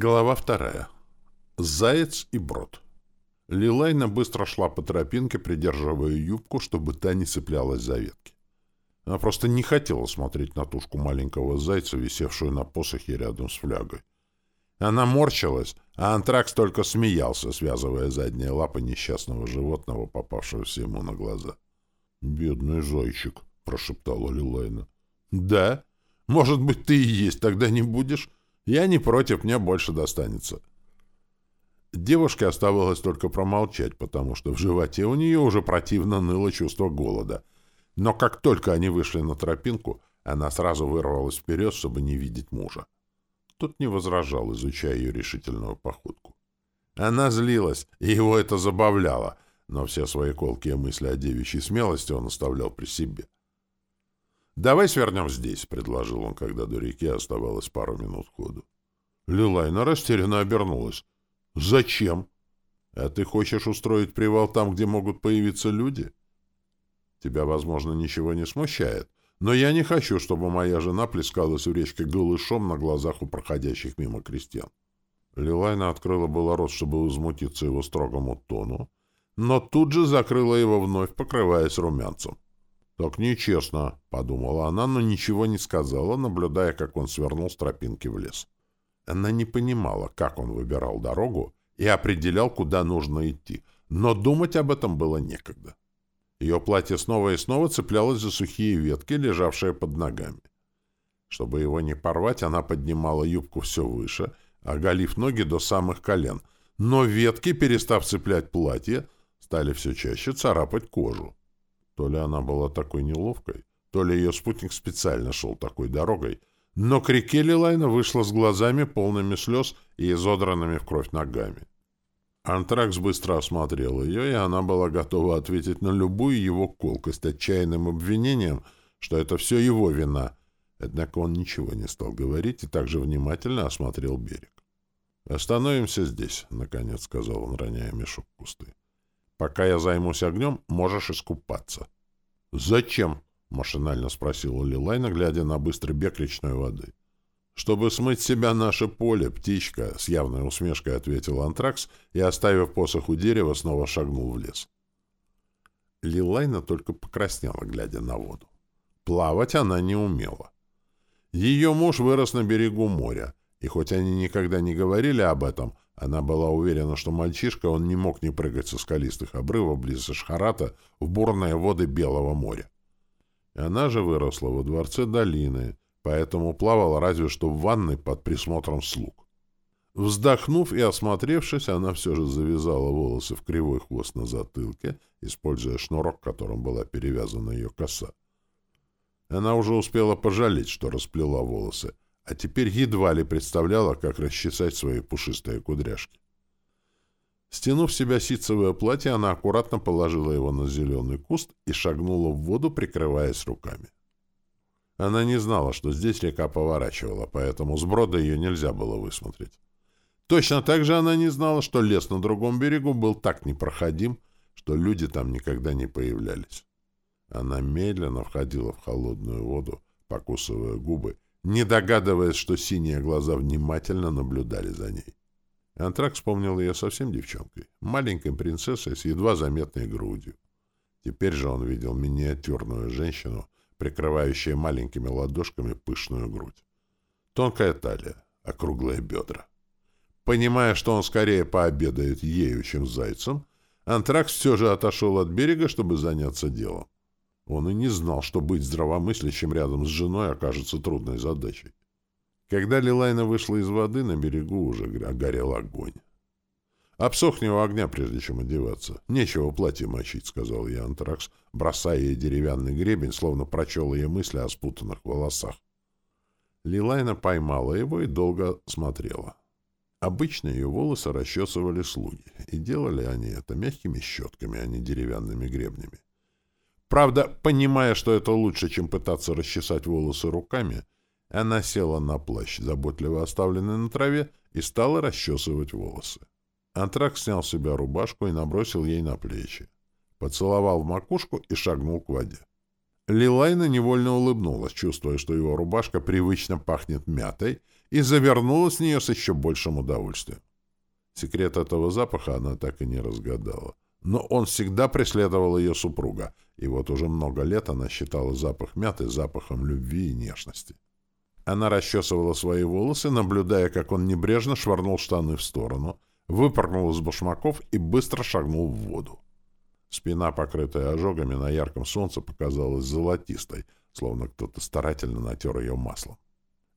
Глава вторая. Заяц и брод. Лилайна быстро шла по тропинке, придерживая юбку, чтобы та не цеплялась за ветки. Она просто не хотела смотреть на тушку маленького зайца, висевшую на посохе рядом с флягой. Она морщилась, а антракс только смеялся, связывая задние лапы несчастного животного, попавшегося ему на глаза. «Бедный зайчик», — прошептала Лилайна. «Да? Может быть, ты и есть тогда не будешь? Я не против, мне больше достанется». Девушке оставалось только промолчать, потому что в животе у нее уже противно ныло чувство голода. Но как только они вышли на тропинку, она сразу вырвалась вперед, чтобы не видеть мужа. Тот не возражал, изучая ее решительную походку. Она злилась, и его это забавляло, но все свои колкие мысли о девичьей смелости он оставлял при себе. «Давай свернем здесь», — предложил он, когда до реки оставалось пару минут ходу. Лилайна растерянно обернулась. «Зачем? А ты хочешь устроить привал там, где могут появиться люди? Тебя, возможно, ничего не смущает, но я не хочу, чтобы моя жена плескалась в речке голышом на глазах у проходящих мимо крестьян». Лилайна открыла было рот, чтобы возмутиться его строгому тону, но тут же закрыла его вновь, покрываясь румянцем. «Так нечестно», — подумала она, но ничего не сказала, наблюдая, как он свернул с тропинки в лес. Она не понимала, как он выбирал дорогу и определял, куда нужно идти, но думать об этом было некогда. Ее платье снова и снова цеплялось за сухие ветки, лежавшие под ногами. Чтобы его не порвать, она поднимала юбку все выше, оголив ноги до самых колен, но ветки, перестав цеплять платье, стали все чаще царапать кожу. То ли она была такой неловкой, то ли ее спутник специально шел такой дорогой, но к реке Лилайна вышла с глазами, полными слез и изодранными в кровь ногами. Антракс быстро осмотрел ее, и она была готова ответить на любую его колкость отчаянным обвинением, что это все его вина. Однако он ничего не стал говорить и также внимательно осмотрел берег. «Остановимся здесь», — наконец сказал он, роняя мешок в кусты. «Пока я займусь огнем, можешь искупаться». «Зачем?» — машинально спросила Лилайна, глядя на быстрый бег речной воды. «Чтобы смыть себя наше поле, птичка», — с явной усмешкой ответил Антракс и, оставив посох у дерева, снова шагнул в лес. Лилайна только покраснела, глядя на воду. Плавать она не умела. Ее муж вырос на берегу моря, и хоть они никогда не говорили об этом, она была уверена, что мальчишка он не мог не прыгать со скалистых обрывов близ Шхарата в бурные воды Белого моря. Она же выросла во дворце долины, поэтому плавала разве что в ванной под присмотром слуг. Вздохнув и осмотревшись, она все же завязала волосы в кривой хвост на затылке, используя шнурок, которым была перевязана ее коса. Она уже успела пожалеть, что расплела волосы, а теперь едва ли представляла, как расчесать свои пушистые кудряшки. Стянув себя ситцевое платье, она аккуратно положила его на зеленый куст и шагнула в воду, прикрываясь руками. Она не знала, что здесь река поворачивала, поэтому с брода ее нельзя было высмотреть. Точно так же она не знала, что лес на другом берегу был так непроходим, что люди там никогда не появлялись. Она медленно входила в холодную воду, покусывая губы, не догадываясь, что синие глаза внимательно наблюдали за ней. Антрак вспомнил ее совсем девчонкой, маленькой принцессой с едва заметной грудью. Теперь же он видел миниатюрную женщину, прикрывающую маленькими ладошками пышную грудь. Тонкая талия, округлые бедра. Понимая, что он скорее пообедает ею, чем зайцем, Антракс все же отошел от берега, чтобы заняться делом. Он и не знал, что быть здравомыслящим рядом с женой окажется трудной задачей. Когда Лилайна вышла из воды, на берегу уже горел огонь. «Обсохни у огня, прежде чем одеваться. Нечего платье мочить», — сказал я Антракс, бросая ей деревянный гребень, словно прочел ее мысли о спутанных волосах. Лилайна поймала его и долго смотрела. Обычно ее волосы расчесывали слуги, и делали они это мягкими щетками, а не деревянными гребнями. Правда, понимая, что это лучше, чем пытаться расчесать волосы руками, — она села на плащ, заботливо оставленный на траве, и стала расчесывать волосы. Антрак снял с себя рубашку и набросил ей на плечи. Поцеловал в макушку и шагнул к воде. Лилайна невольно улыбнулась, чувствуя, что его рубашка привычно пахнет мятой, и завернулась в нее с еще большим удовольствием. Секрет этого запаха она так и не разгадала. Но он всегда преследовал ее супруга, и вот уже много лет она считала запах мяты запахом любви и нежности. Она расчесывала свои волосы, наблюдая, как он небрежно швырнул штаны в сторону, выпрыгнул из башмаков и быстро шагнул в воду. Спина, покрытая ожогами на ярком солнце, показалась золотистой, словно кто-то старательно натер ее маслом.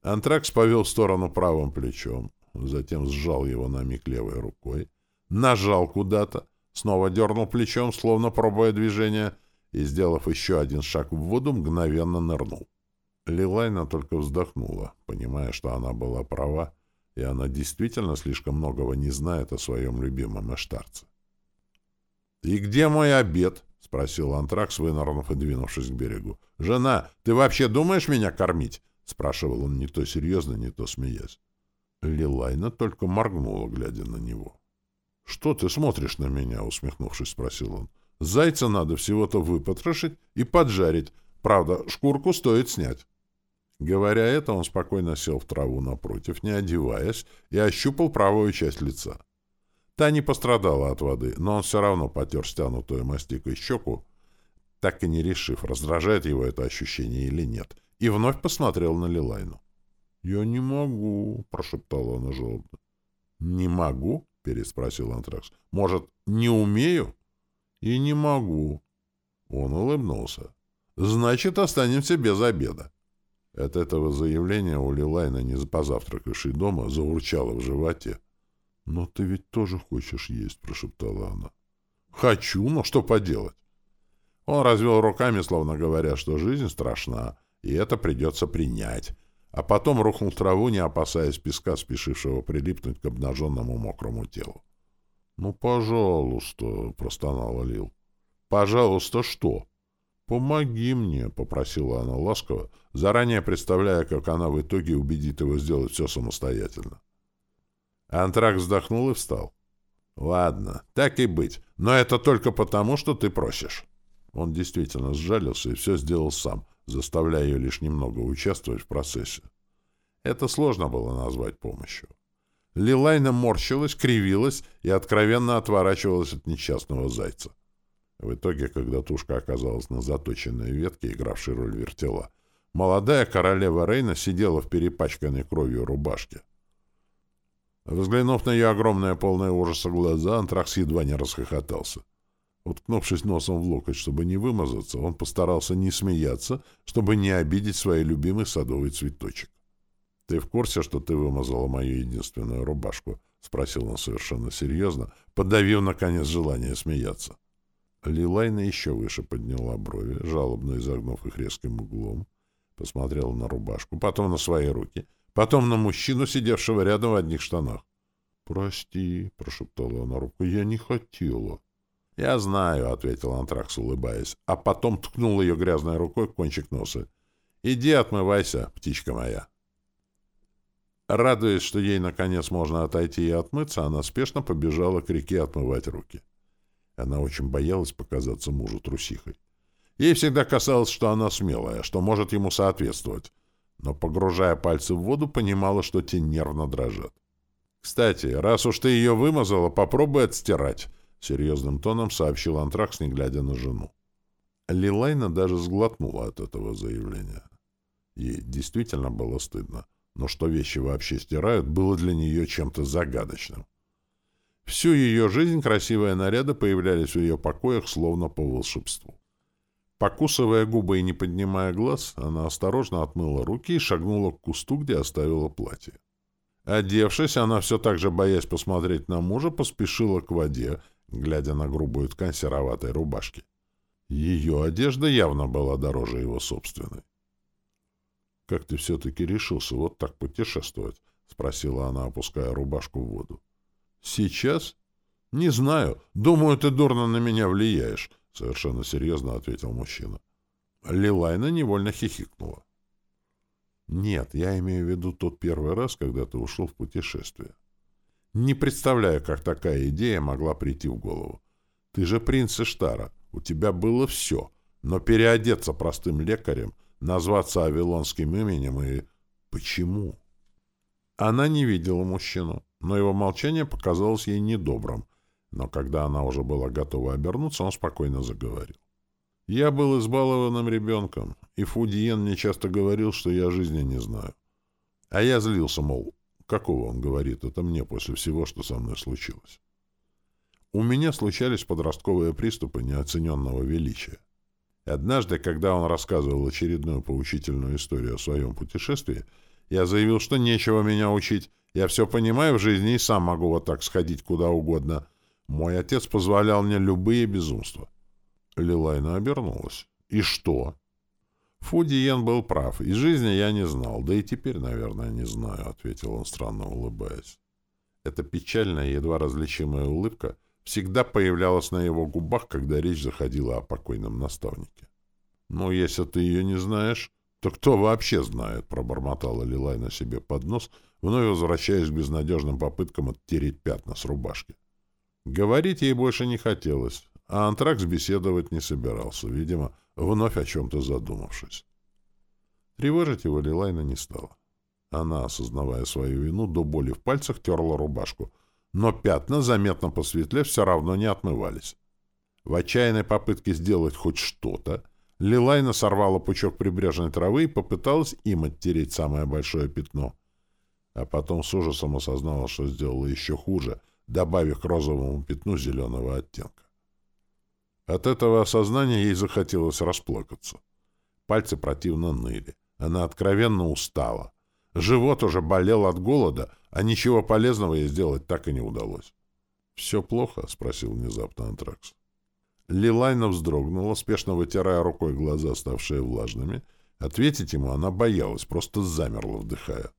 Антракс повел в сторону правым плечом, затем сжал его на миг левой рукой, нажал куда-то, снова дернул плечом, словно пробуя движение, и, сделав еще один шаг в воду, мгновенно нырнул. Лилайна только вздохнула, понимая, что она была права, и она действительно слишком многого не знает о своем любимом эштарце. «И где мой обед?» — спросил Антракс, вынырнув и двинувшись к берегу. «Жена, ты вообще думаешь меня кормить?» — спрашивал он не то серьезно, не то смеясь. Лилайна только моргнула, глядя на него. «Что ты смотришь на меня?» — усмехнувшись, спросил он. «Зайца надо всего-то выпотрошить и поджарить. Правда, шкурку стоит снять». Говоря это, он спокойно сел в траву напротив, не одеваясь, и ощупал правую часть лица. Та не пострадала от воды, но он все равно потер стянутую мастикой щеку, так и не решив, раздражает его это ощущение или нет, и вновь посмотрел на Лилайну. — Я не могу, — прошептала она жалобно. — Не могу? — переспросил Антракс. — Может, не умею? — И не могу. Он улыбнулся. — Значит, останемся без обеда. От этого заявления у Лилайна, не позавтракавшей дома, заурчало в животе. — Но ты ведь тоже хочешь есть, — прошептала она. — Хочу, но что поделать? Он развел руками, словно говоря, что жизнь страшна, и это придется принять, а потом рухнул в траву, не опасаясь песка, спешившего прилипнуть к обнаженному мокрому телу. — Ну, пожалуйста, — простонала Лил. — Пожалуйста, что? — Помоги мне, — попросила она ласково, заранее представляя, как она в итоге убедит его сделать все самостоятельно. Антрак вздохнул и встал. — Ладно, так и быть, но это только потому, что ты просишь. Он действительно сжалился и все сделал сам, заставляя ее лишь немного участвовать в процессе. Это сложно было назвать помощью. Лилайна морщилась, кривилась и откровенно отворачивалась от несчастного зайца. В итоге, когда тушка оказалась на заточенной ветке, игравшей роль вертела, молодая королева Рейна сидела в перепачканной кровью рубашке. Взглянув на ее огромное полное ужаса глаза, Антракс едва не расхохотался. Уткнувшись носом в локоть, чтобы не вымазаться, он постарался не смеяться, чтобы не обидеть свой любимый садовый цветочек. — Ты в курсе, что ты вымазала мою единственную рубашку? — спросил он совершенно серьезно, подавив, наконец, желание смеяться. Лилайна еще выше подняла брови, жалобно изогнув их резким углом, посмотрела на рубашку, потом на свои руки, потом на мужчину, сидевшего рядом в одних штанах. — Прости, — прошептала она руку, — я не хотела. — «Я знаю», — ответил Антракс, улыбаясь, а потом ткнул ее грязной рукой в кончик носа. «Иди отмывайся, птичка моя». Радуясь, что ей, наконец, можно отойти и отмыться, она спешно побежала к реке отмывать руки. Она очень боялась показаться мужу трусихой. Ей всегда казалось, что она смелая, что может ему соответствовать, но, погружая пальцы в воду, понимала, что те нервно дрожат. «Кстати, раз уж ты ее вымазала, попробуй отстирать», — серьезным тоном сообщил Антракс, не глядя на жену. Лилайна даже сглотнула от этого заявления. Ей действительно было стыдно, но что вещи вообще стирают, было для нее чем-то загадочным. Всю ее жизнь красивые наряды появлялись в ее покоях словно по волшебству. Покусывая губы и не поднимая глаз, она осторожно отмыла руки и шагнула к кусту, где оставила платье. Одевшись, она все так же, боясь посмотреть на мужа, поспешила к воде, глядя на грубую ткань сероватой рубашки. Ее одежда явно была дороже его собственной. — Как ты все-таки решился вот так путешествовать? — спросила она, опуская рубашку в воду. — Сейчас? — Не знаю. Думаю, ты дурно на меня влияешь, — совершенно серьезно ответил мужчина. Лилайна невольно хихикнула. — Нет, я имею в виду тот первый раз, когда ты ушел в путешествие. Не представляю, как такая идея могла прийти в голову. Ты же принц Иштара, у тебя было все, но переодеться простым лекарем, назваться авилонским именем и... Почему? Она не видела мужчину, но его молчание показалось ей недобрым, но когда она уже была готова обернуться, он спокойно заговорил. «Я был избалованным ребенком, и Фудиен мне часто говорил, что я жизни не знаю. А я злился, мол, какого он говорит это мне после всего, что со мной случилось. У меня случались подростковые приступы неоцененного величия. Однажды, когда он рассказывал очередную поучительную историю о своем путешествии, я заявил, что нечего меня учить, я все понимаю в жизни и сам могу вот так сходить куда угодно. Мой отец позволял мне любые безумства. Лилайна обернулась. «И что?» Фудиен был прав. Из жизни я не знал, да и теперь, наверное, не знаю, — ответил он, странно улыбаясь. Эта печальная, едва различимая улыбка всегда появлялась на его губах, когда речь заходила о покойном наставнике. «Ну, если ты ее не знаешь, то кто вообще знает?» — пробормотала Лилай на себе под нос, вновь возвращаясь к безнадежным попыткам оттереть пятна с рубашки. Говорить ей больше не хотелось, а Антракс беседовать не собирался, видимо, вновь о чем-то задумавшись. Тревожить его Лилайна не стала. Она, осознавая свою вину, до боли в пальцах терла рубашку, но пятна, заметно посветлев, все равно не отмывались. В отчаянной попытке сделать хоть что-то, Лилайна сорвала пучок прибрежной травы и попыталась им оттереть самое большое пятно. А потом с ужасом осознала, что сделала еще хуже, добавив к розовому пятну зеленого оттенка. От этого осознания ей захотелось расплакаться. Пальцы противно ныли. Она откровенно устала. Живот уже болел от голода, а ничего полезного ей сделать так и не удалось. «Все плохо?» — спросил внезапно Антракс. Лилайна вздрогнула, спешно вытирая рукой глаза, ставшие влажными. Ответить ему она боялась, просто замерла, вдыхая.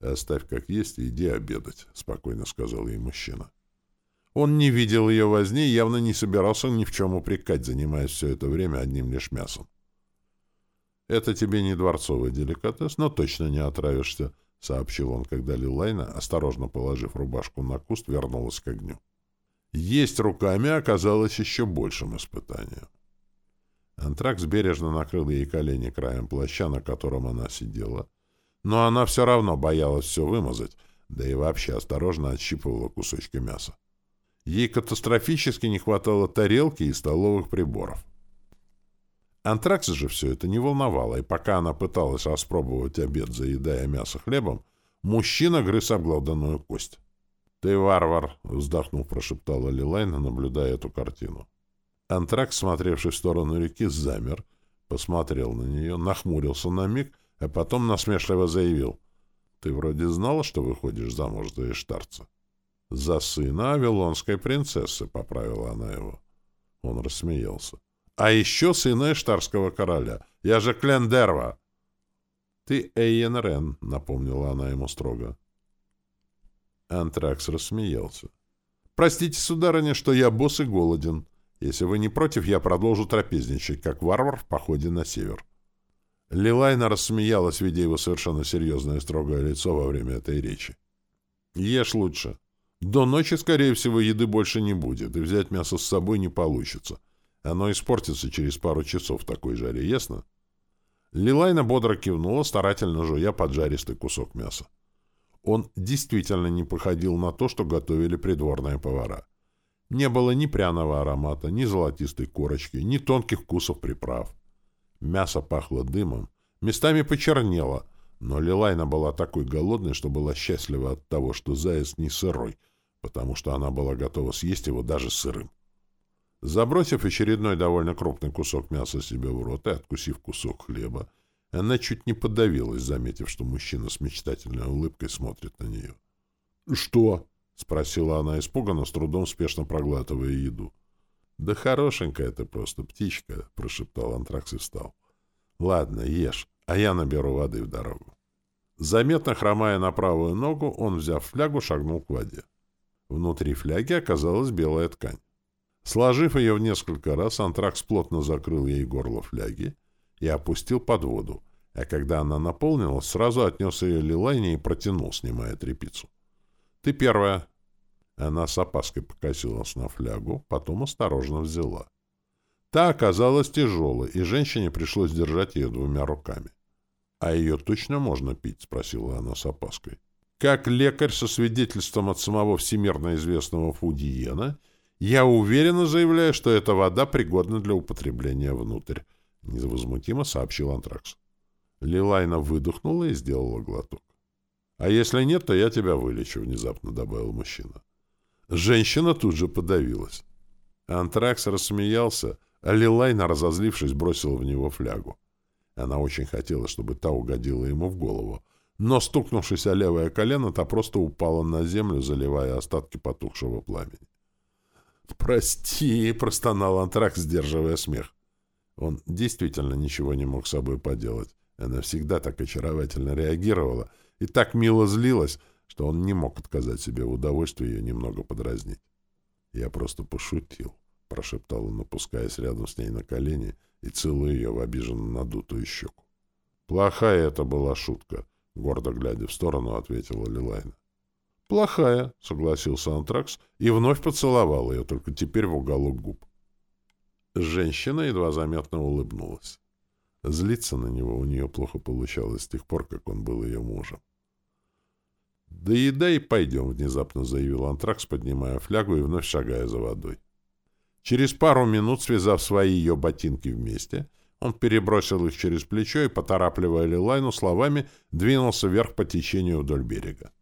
«Оставь как есть и иди обедать», — спокойно сказал ей мужчина. Он не видел ее возни и явно не собирался ни в чем упрекать, занимаясь все это время одним лишь мясом. «Это тебе не дворцовый деликатес, но точно не отравишься», — сообщил он, когда Лилайна, осторожно положив рубашку на куст, вернулась к огню. Есть руками оказалось еще большим испытанием. Антракс бережно накрыл ей колени краем плаща, на котором она сидела, но она все равно боялась все вымазать, да и вообще осторожно отщипывала кусочки мяса. Ей катастрофически не хватало тарелки и столовых приборов. Антракс же все это не волновало, и пока она пыталась распробовать обед, заедая мясо хлебом, мужчина грыз обглоданную кость. «Ты варвар!» — вздохнув, прошептала Лилайна, наблюдая эту картину. Антракс, смотревший в сторону реки, замер, посмотрел на нее, нахмурился на миг, а потом насмешливо заявил. «Ты вроде знала, что выходишь замуж за Иштарца?» «За сына Авилонской принцессы», — поправила она его. Он рассмеялся. «А еще сына Эштарского короля. Я же Клендерва!» «Ты Эйен Рен», — напомнила она ему строго. Антракс рассмеялся. «Простите, сударыня, что я босс и голоден. Если вы не против, я продолжу трапезничать, как варвар в походе на север». Лилайна рассмеялась, видя его совершенно серьезное и строгое лицо во время этой речи. «Ешь лучше. До ночи, скорее всего, еды больше не будет, и взять мясо с собой не получится. Оно испортится через пару часов в такой жаре, ясно? Лилайна бодро кивнула, старательно жуя поджаристый кусок мяса. Он действительно не походил на то, что готовили придворные повара. Не было ни пряного аромата, ни золотистой корочки, ни тонких вкусов приправ. Мясо пахло дымом, местами почернело — но Лилайна была такой голодной, что была счастлива от того, что заяц не сырой, потому что она была готова съесть его даже сырым. Забросив очередной довольно крупный кусок мяса себе в рот и откусив кусок хлеба, она чуть не подавилась, заметив, что мужчина с мечтательной улыбкой смотрит на нее. «Что?» — спросила она испуганно, с трудом спешно проглатывая еду. «Да хорошенькая ты просто птичка», — прошептал Антракс и встал. «Ладно, ешь а я наберу воды в дорогу. Заметно хромая на правую ногу, он, взяв флягу, шагнул к воде. Внутри фляги оказалась белая ткань. Сложив ее в несколько раз, антракс плотно закрыл ей горло фляги и опустил под воду, а когда она наполнилась, сразу отнес ее Лилайне и протянул, снимая тряпицу. «Ты первая!» Она с опаской покосилась на флягу, потом осторожно взяла. Та оказалась тяжелой, и женщине пришлось держать ее двумя руками. — А ее точно можно пить? — спросила она с опаской. Как лекарь со свидетельством от самого всемирно известного Фудиена, я уверенно заявляю, что эта вода пригодна для употребления внутрь, — невозмутимо сообщил Антракс. Лилайна выдохнула и сделала глоток. — А если нет, то я тебя вылечу, — внезапно добавил мужчина. Женщина тут же подавилась. Антракс рассмеялся, а Лилайна, разозлившись, бросила в него флягу. Она очень хотела, чтобы та угодила ему в голову, но, стукнувшись о левое колено, та просто упала на землю, заливая остатки потухшего пламени. «Прости!» — простонал Антракс, сдерживая смех. Он действительно ничего не мог с собой поделать. Она всегда так очаровательно реагировала и так мило злилась, что он не мог отказать себе в удовольствии ее немного подразнить. «Я просто пошутил», — прошептал он, опускаясь рядом с ней на колени и целуя ее в обиженно надутую щеку. «Плохая это была шутка», — гордо глядя в сторону, ответила Лилайна. «Плохая», — согласился Антракс и вновь поцеловал ее, только теперь в уголок губ. Женщина едва заметно улыбнулась. Злиться на него у нее плохо получалось с тех пор, как он был ее мужем. «Да еда и пойдем», — внезапно заявил Антракс, поднимая флягу и вновь шагая за водой. Через пару минут, связав свои ее ботинки вместе, он перебросил их через плечо и, поторапливая Лилайну словами, двинулся вверх по течению вдоль берега.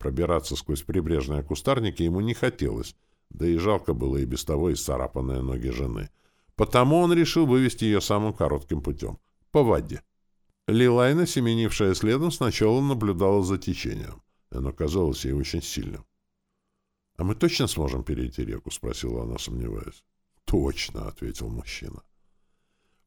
Пробираться сквозь прибрежные кустарники ему не хотелось, да и жалко было и без того исцарапанные ноги жены. Потому он решил вывести ее самым коротким путем — по воде. Лилайна, семенившая следом, сначала наблюдала за течением. Оно казалось ей очень сильным. — А мы точно сможем перейти реку? — спросила она, сомневаясь. — Точно, — ответил мужчина.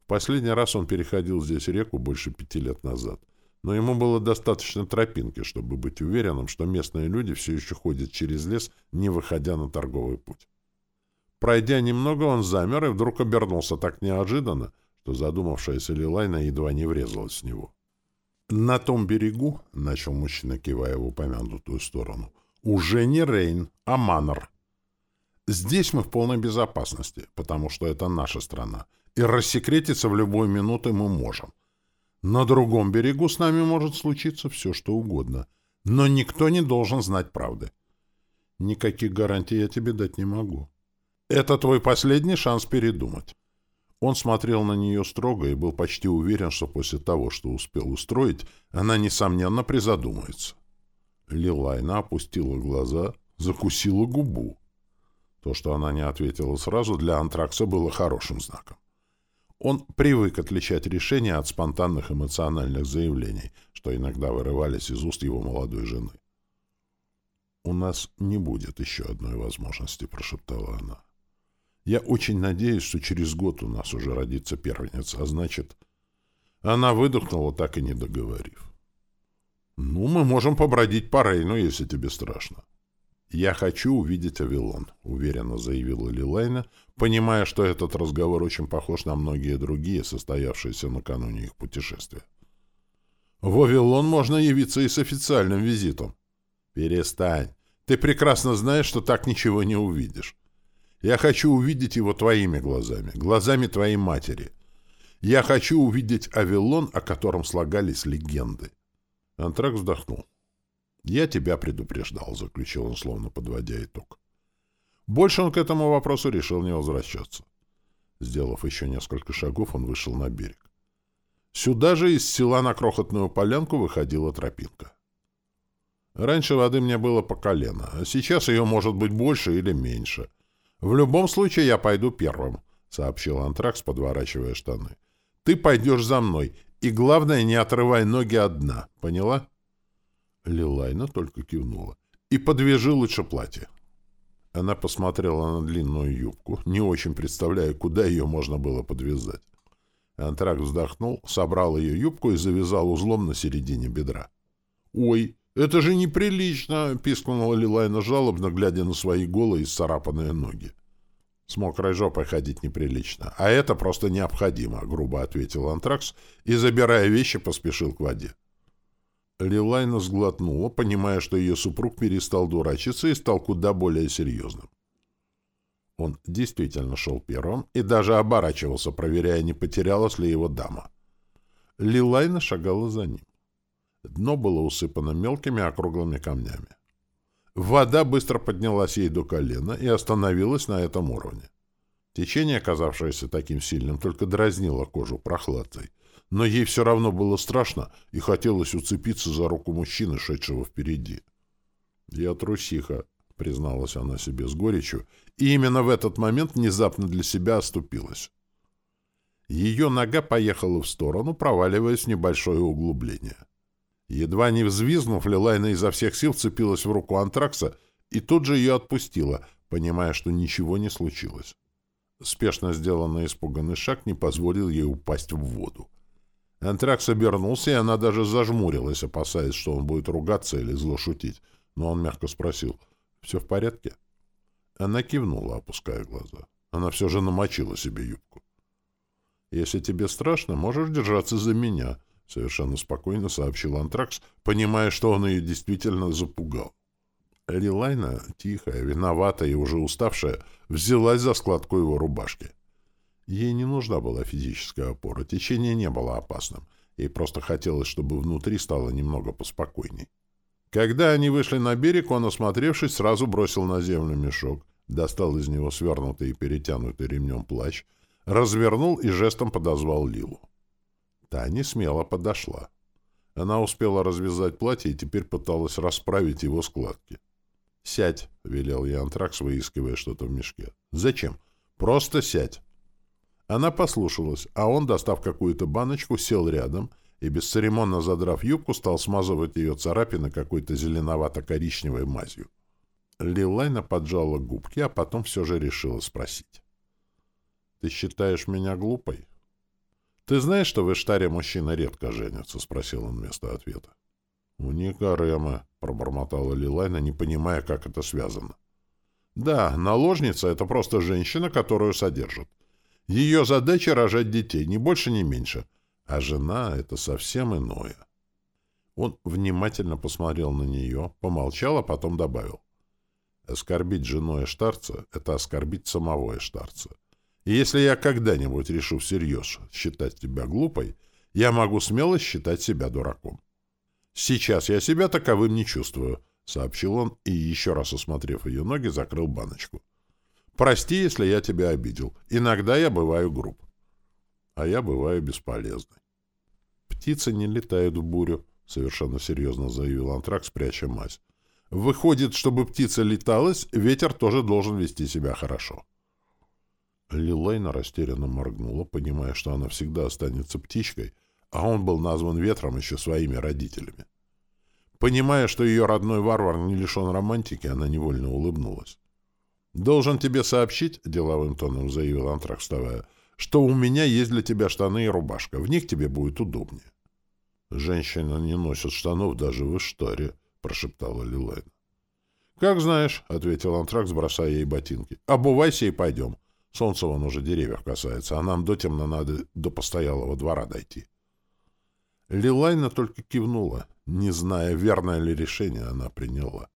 В последний раз он переходил здесь реку больше пяти лет назад, но ему было достаточно тропинки, чтобы быть уверенным, что местные люди все еще ходят через лес, не выходя на торговый путь. Пройдя немного, он замер и вдруг обернулся так неожиданно, что задумавшаяся Лилайна едва не врезалась в него. «На том берегу», — начал мужчина, кивая в упомянутую сторону, — «уже не Рейн, а Маннер. Здесь мы в полной безопасности, потому что это наша страна, и рассекретиться в любую минуту мы можем. На другом берегу с нами может случиться все, что угодно, но никто не должен знать правды. Никаких гарантий я тебе дать не могу. Это твой последний шанс передумать». Он смотрел на нее строго и был почти уверен, что после того, что успел устроить, она, несомненно, призадумается. Лилайна опустила глаза, закусила губу. То, что она не ответила сразу, для антракса было хорошим знаком. Он привык отличать решения от спонтанных эмоциональных заявлений, что иногда вырывались из уст его молодой жены. «У нас не будет еще одной возможности», — прошептала она. Я очень надеюсь, что через год у нас уже родится первенец, а значит... Она выдохнула, так и не договорив. «Ну, мы можем побродить по Рейну, если тебе страшно». «Я хочу увидеть Авилон», — уверенно заявила Лилайна, понимая, что этот разговор очень похож на многие другие, состоявшиеся накануне их путешествия. «В Авилон можно явиться и с официальным визитом». «Перестань. Ты прекрасно знаешь, что так ничего не увидишь. Я хочу увидеть его твоими глазами, глазами твоей матери. Я хочу увидеть Авилон, о котором слагались легенды. Антрак вздохнул. «Я тебя предупреждал», — заключил он, словно подводя итог. Больше он к этому вопросу решил не возвращаться. Сделав еще несколько шагов, он вышел на берег. Сюда же из села на крохотную полянку выходила тропинка. Раньше воды мне было по колено, а сейчас ее может быть больше или меньше — «В любом случае я пойду первым», — сообщил Антракс, подворачивая штаны. «Ты пойдешь за мной, и главное, не отрывай ноги от дна, поняла?» Лилайна только кивнула. «И подвяжи лучше платье». Она посмотрела на длинную юбку, не очень представляя, куда ее можно было подвязать. Антракс вздохнул, собрал ее юбку и завязал узлом на середине бедра. «Ой, «Это же неприлично!» — пискнула Лилайна жалобно, глядя на свои голые и сцарапанные ноги. «С мокрой жопой ходить неприлично, а это просто необходимо», — грубо ответил Антракс и, забирая вещи, поспешил к воде. Лилайна сглотнула, понимая, что ее супруг перестал дурачиться и стал куда более серьезным. Он действительно шел первым и даже оборачивался, проверяя, не потерялась ли его дама. Лилайна шагала за ним. Дно было усыпано мелкими округлыми камнями. Вода быстро поднялась ей до колена и остановилась на этом уровне. Течение, оказавшееся таким сильным, только дразнило кожу прохладой. Но ей все равно было страшно и хотелось уцепиться за руку мужчины, шедшего впереди. «Я трусиха», — призналась она себе с горечью, и именно в этот момент внезапно для себя оступилась. Ее нога поехала в сторону, проваливаясь в небольшое углубление. Едва не взвизгнув, Лилайна изо всех сил цепилась в руку антракса и тут же ее отпустила, понимая, что ничего не случилось. Спешно сделанный испуганный шаг не позволил ей упасть в воду. Антракс обернулся, и она даже зажмурилась, опасаясь, что он будет ругаться или зло шутить. Но он мягко спросил, «Все в порядке?» Она кивнула, опуская глаза. Она все же намочила себе юбку. «Если тебе страшно, можешь держаться за меня», — совершенно спокойно сообщил Антракс, понимая, что он ее действительно запугал. Лилайна, тихая, виноватая и уже уставшая, взялась за складку его рубашки. Ей не нужна была физическая опора, течение не было опасным. Ей просто хотелось, чтобы внутри стало немного поспокойней. Когда они вышли на берег, он, осмотревшись, сразу бросил на землю мешок, достал из него свернутый и перетянутый ремнем плащ, развернул и жестом подозвал Лилу. Та смело подошла. Она успела развязать платье и теперь пыталась расправить его складки. «Сядь», — велел я антракс, выискивая что-то в мешке. «Зачем? Просто сядь». Она послушалась, а он, достав какую-то баночку, сел рядом и, бесцеремонно задрав юбку, стал смазывать ее царапины какой-то зеленовато-коричневой мазью. Лилайна поджала губки, а потом все же решила спросить. «Ты считаешь меня глупой?» «Ты знаешь, что в Иштаре мужчина редко женится?» — спросил он вместо ответа. «У Никарема», — пробормотала Лилайна, не понимая, как это связано. «Да, наложница — это просто женщина, которую содержат. Ее задача — рожать детей, ни больше, ни меньше. А жена — это совсем иное». Он внимательно посмотрел на нее, помолчал, а потом добавил. «Оскорбить жену Эштарца — это оскорбить самого Эштарца. И если я когда-нибудь решу всерьез считать тебя глупой, я могу смело считать себя дураком. Сейчас я себя таковым не чувствую, — сообщил он и, еще раз осмотрев ее ноги, закрыл баночку. Прости, если я тебя обидел. Иногда я бываю груб. А я бываю бесполезной. Птицы не летают в бурю, — совершенно серьезно заявил Антракс, пряча мазь. Выходит, чтобы птица леталась, ветер тоже должен вести себя хорошо. Лилейна растерянно моргнула, понимая, что она всегда останется птичкой, а он был назван ветром еще своими родителями. Понимая, что ее родной варвар не лишен романтики, она невольно улыбнулась. «Должен тебе сообщить», — деловым тоном заявил Антрак, вставая, «что у меня есть для тебя штаны и рубашка. В них тебе будет удобнее». «Женщина не носит штанов даже в Иштаре», — прошептала Лилайна. «Как знаешь», — ответил Антракс, бросая ей ботинки. «Обувайся и пойдем. Солнце вон уже деревьев касается, а нам до темно надо до постоялого двора дойти. Лилайна только кивнула, не зная, верное ли решение она приняла.